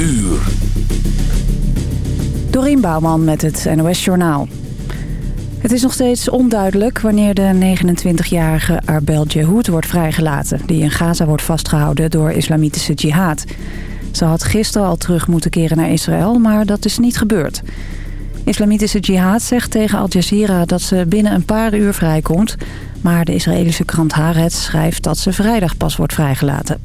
uur. Dorien Bouwman met het NOS Journaal. Het is nog steeds onduidelijk wanneer de 29-jarige Arbel Jehoud wordt vrijgelaten... die in Gaza wordt vastgehouden door islamitische jihad. Ze had gisteren al terug moeten keren naar Israël, maar dat is niet gebeurd. Islamitische jihad zegt tegen Al Jazeera dat ze binnen een paar uur vrijkomt... maar de Israëlische krant Haaretz schrijft dat ze vrijdag pas wordt vrijgelaten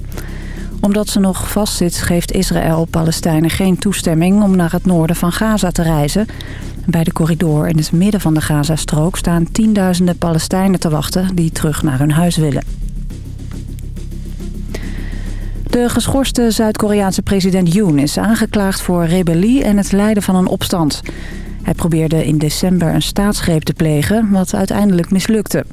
omdat ze nog vastzit geeft Israël Palestijnen geen toestemming om naar het noorden van Gaza te reizen. Bij de corridor in het midden van de Gazastrook staan tienduizenden Palestijnen te wachten die terug naar hun huis willen. De geschorste Zuid-Koreaanse president Yoon is aangeklaagd voor rebellie en het leiden van een opstand. Hij probeerde in december een staatsgreep te plegen, wat uiteindelijk mislukte.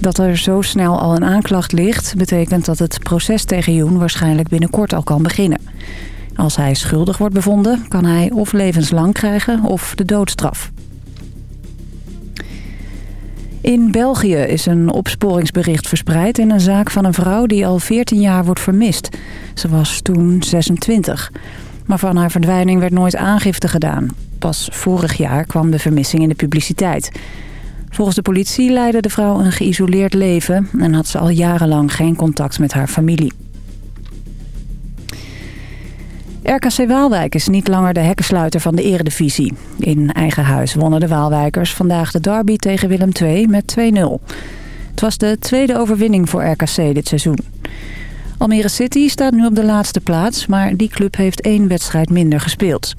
Dat er zo snel al een aanklacht ligt... betekent dat het proces tegen Yoon waarschijnlijk binnenkort al kan beginnen. Als hij schuldig wordt bevonden, kan hij of levenslang krijgen of de doodstraf. In België is een opsporingsbericht verspreid in een zaak van een vrouw die al 14 jaar wordt vermist. Ze was toen 26. Maar van haar verdwijning werd nooit aangifte gedaan. Pas vorig jaar kwam de vermissing in de publiciteit. Volgens de politie leidde de vrouw een geïsoleerd leven... en had ze al jarenlang geen contact met haar familie. RKC Waalwijk is niet langer de hekkensluiter van de eredivisie. In eigen huis wonnen de Waalwijkers vandaag de derby tegen Willem II met 2-0. Het was de tweede overwinning voor RKC dit seizoen. Almere City staat nu op de laatste plaats, maar die club heeft één wedstrijd minder gespeeld.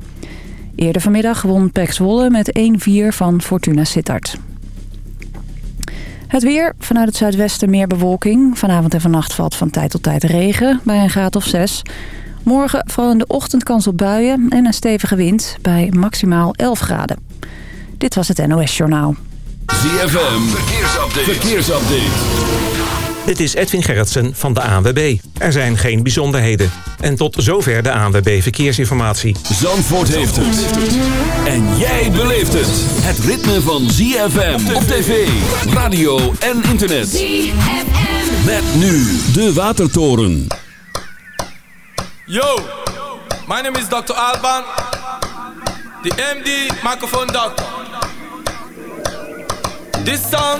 Eerder vanmiddag won PEC Zwolle met 1-4 van Fortuna Sittard. Het weer. Vanuit het zuidwesten meer bewolking. Vanavond en vannacht valt van tijd tot tijd regen bij een graad of 6. Morgen vooral in de ochtend kans op buien en een stevige wind bij maximaal 11 graden. Dit was het NOS Journaal. ZFM. Verkeersupdate. Verkeersupdate. Dit is Edwin Gerritsen van de ANWB. Er zijn geen bijzonderheden. En tot zover de ANWB Verkeersinformatie. Zandvoort heeft het. En jij beleeft het. Het ritme van ZFM op tv, radio en internet. ZFM. Met nu de Watertoren. Yo, my name is Dr. Alban. The MD microphone doctor. This song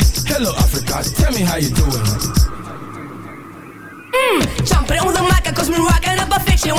Hello Africa, tell me how you doing. Mmm, jumping on the mic, cause me rocking up a fiction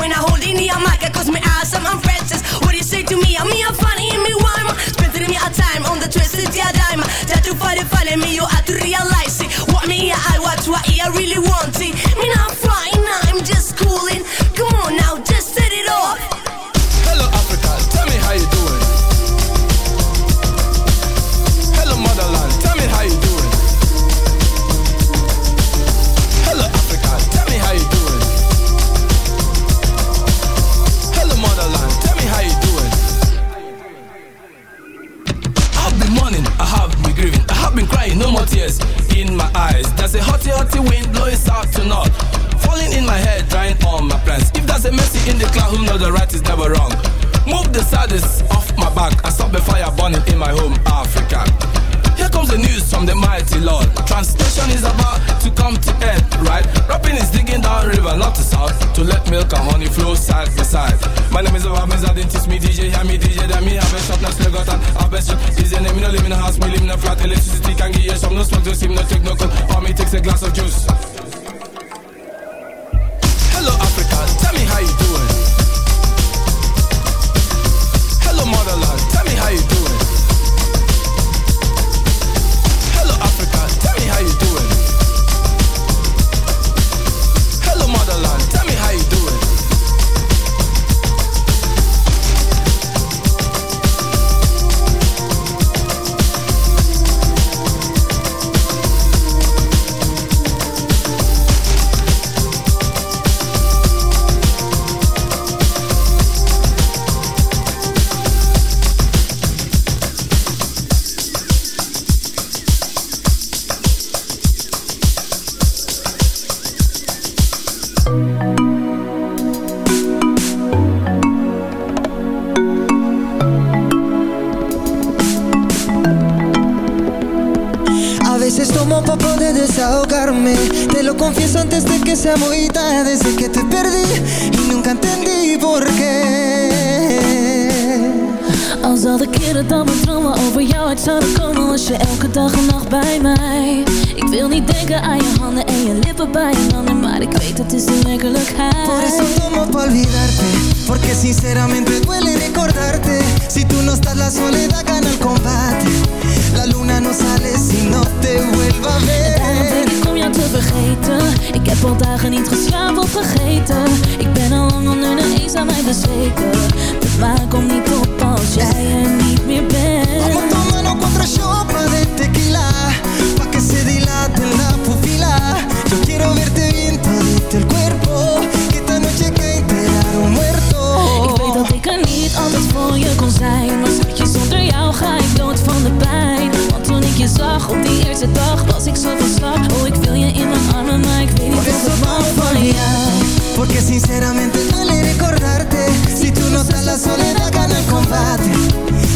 sea muy tarde Desde que te perdí y nunca entendí por qué. Al zal de keren dat mijn dromen over jou uit zouden komen Was je elke dag en nacht bij mij. Ik wil niet denken aan je handen en je lippen bij een ander Maar ik weet het is de werkelijkheid. Por eso tomo pa' olvidarte Porque sinceramente duele recordarte. Si tú no estás la soledad gana el combate La luna no sale si no te vuelva a Daarom ver denk ik om jou te vergeten. Ik heb al dagen niet geslapen of vergeten. Ik ben al lang onder de eens aan mij bezweken. De maan komt niet op als jij er niet meer Vamos bent tomando cuatro shots de tequila. Pa' que se dilate la pupila. Yo quiero verte bien todito el cuerpo. Que esta noche que un muerto. Ik weet dat ik er niet altijd voor je kon zijn. Maar jou ga ik dood van de pijn. Want toen ik je zag op die eerste dag Was ik zo van Oh, ik wil je in mijn armen Maar ik weet niet wat vamos van jou. Porque sinceramente duele recordarte. Si tú no estás la soledad gana el combate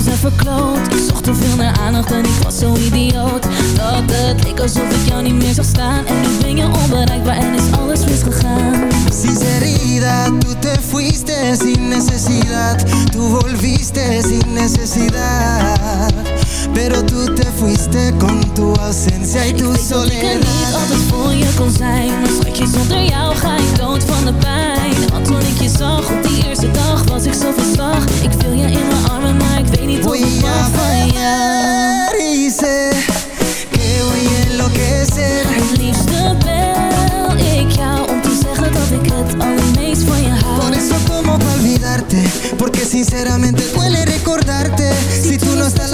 ik zocht te veel naar aandacht en ik was zo idioot. Dat het leek alsof ik jou niet meer zag staan. En nu ben je onbereikbaar en is alles misgegaan. Sinceridad, tú te fuiste sin necesidad. Tú volviste sin necesidad. Pero tú te fuiste con tu ausencia y tu ik soledad Ik weet dat ik niet altijd voor je kon zijn Maar schatje, zonder jou ga ik dood van de pijn. Want toen ik je zag op die eerste dag was ik zo verslag Ik viel je in mijn armen, maar weet niet hoe ik van jou. Dice que voy a enloquecer. Het liefste bel ik jou om te zeggen dat ik het allermeest van je hou. Por eso como pa olvidarte, porque sinceramente duele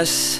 us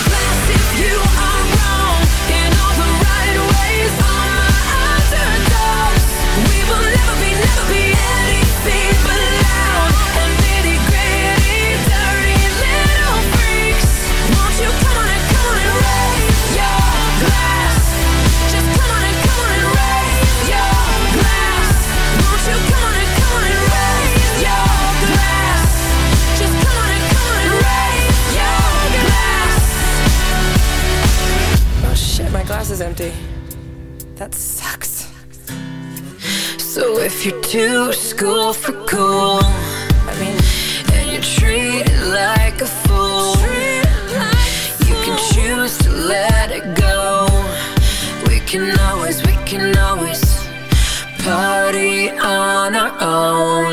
So if you're too school for cool I mean, And you're treated like a fool. Like You can choose to let it go. We can always, we can always Party on our own.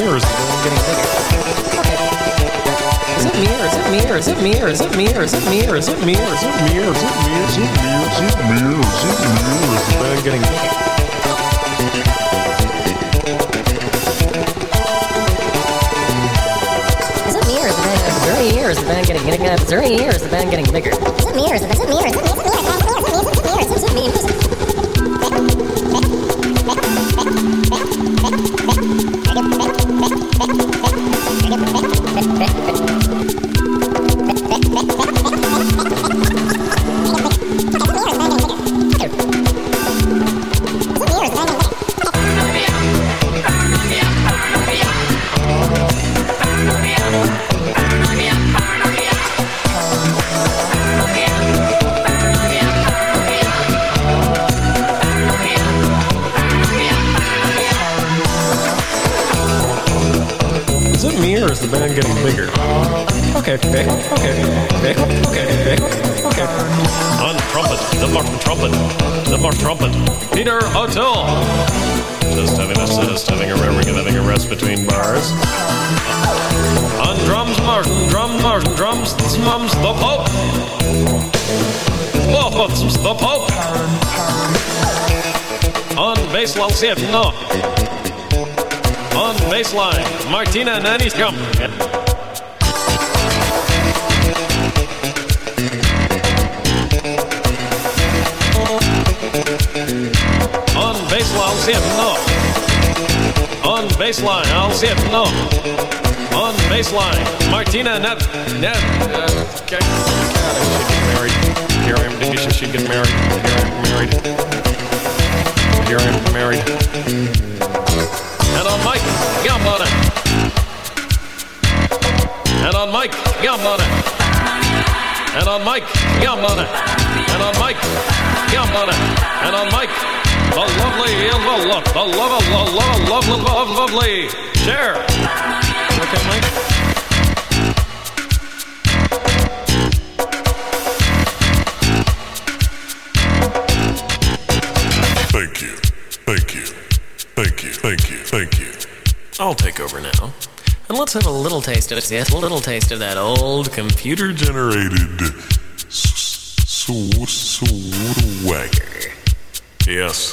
me or is the balloon getting bigger? Is it me or is it me or is it me or is it me or is it me or is it me or is it me or is it me or is it me or is it me or is it me or is the balloon getting bigger? Missouri the band getting bigger. Missouri years, the band getting bigger. Is it me or is it me or is it me? Is it me or is it me? Is it me or is it me? Is it me? Is it me? On baseline, it, no. On baseline, Martina come. On baseline, no. On baseline, I'll see it, no. On baseline, Martina Net. Net. Uh, okay. Married. Here I am. She get married. Here I am married. Am married. And on Mike Gambona. And on Mike Gambona. And on Mike Gambona. And on Mike Gambona. And on Mike, the lovely, the love, the love, the love, love, love, love, lovely. Share. Okay, Mike. Thank you. I'll take over now. And let's have a little taste of it. Yes, a little taste of that old computer Generated s- s- swagger. Yes.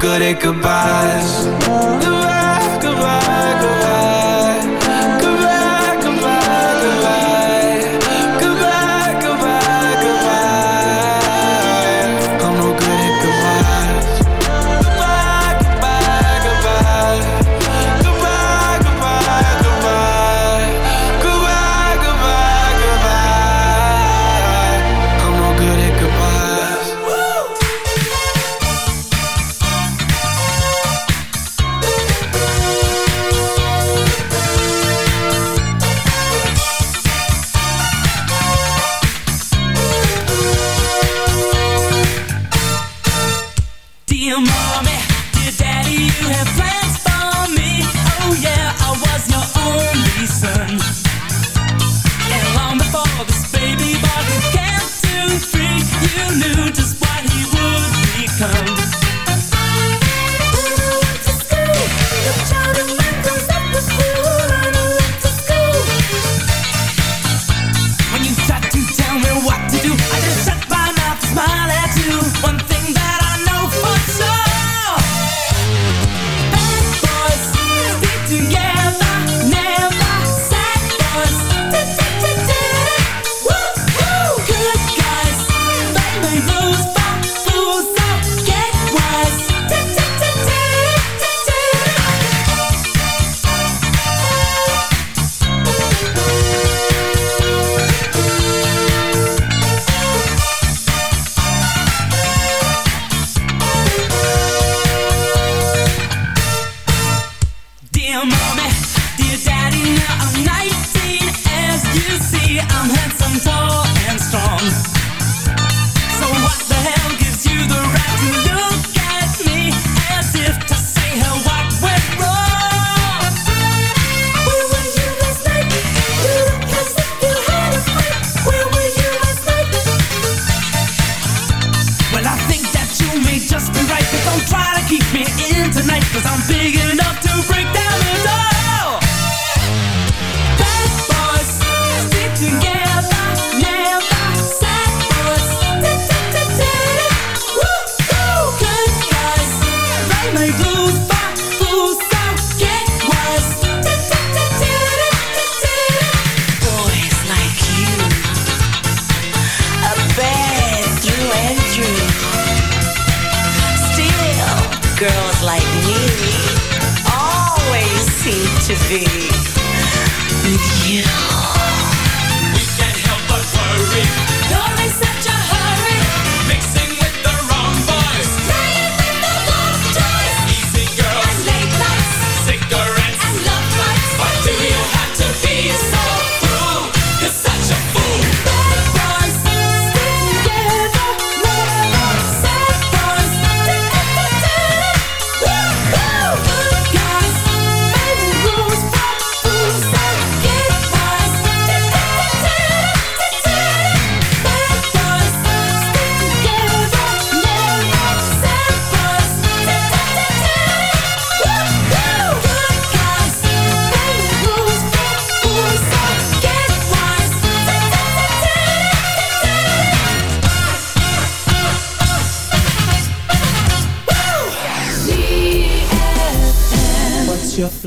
good at goodbyes.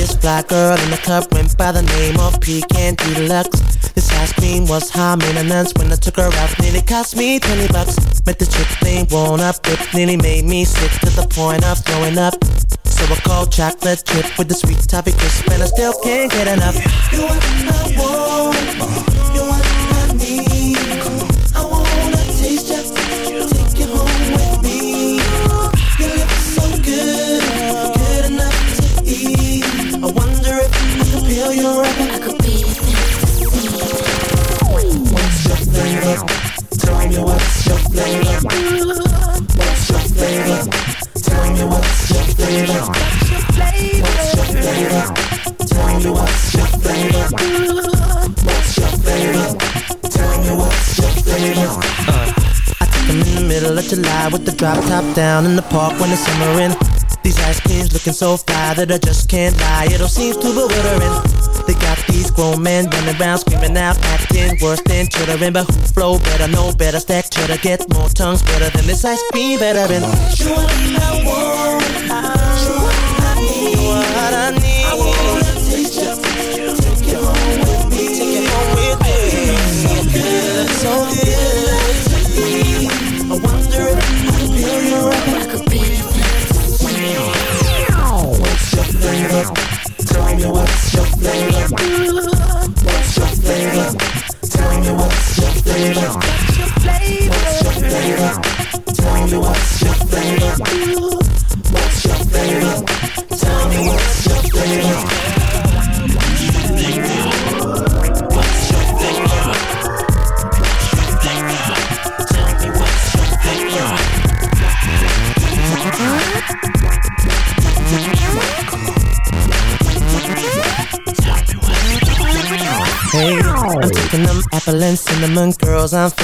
This black girl in the club, went by the name of Pecan Deluxe. This ice cream was high maintenance when I took her out, nearly cost me 20 bucks. Met the chick named One Up, it nearly made me sick to the point of throwing up. So I called chocolate chip with the sweet toffee crisp, and I still can't get enough. You are my one. What's your flavor? Tell me what's your flavor? What's your flavor? Tell me what's your flavor? What's your flavor? Tell me what's your flavor? I took in the middle of July with the drop top down in the park when it's summerin'. These ice creams looking so fly that I just can't lie. It all seems too bewildering. They got these grown men running around screaming out, acting worse than chittering. But who flow better, know better, stack cheddar, get more tongues better than this ice cream veteran. You are my